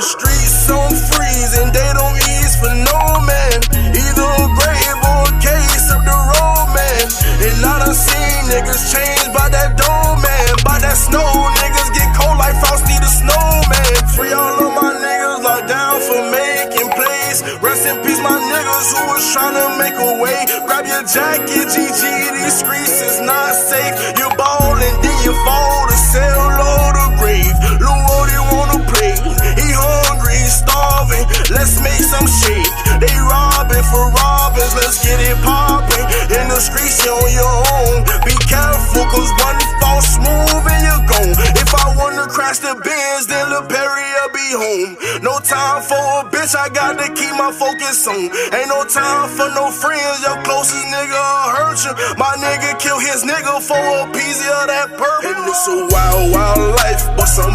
The streets on freeze and they don't ease for no man. Either a grave or a case of the road man. And I done seen niggas change by that dome man. By that snow, niggas get cold like Frosty the Snowman. Free all of my niggas locked down for making plays. Rest in peace, my niggas who was trying to make a way. Grab your jacket, GG, these streets let's get it poppin'. In the streets, you on your own. Be careful, cause one false move and you're gone. If I wanna crash the Benz, then Lil Perry will be home. No time for a bitch, I got to keep my focus on. Ain't no time for no friends, your closest nigga hurt you. My nigga kill his nigga for a piece of that purple. And it's a wild, wild life, but somebody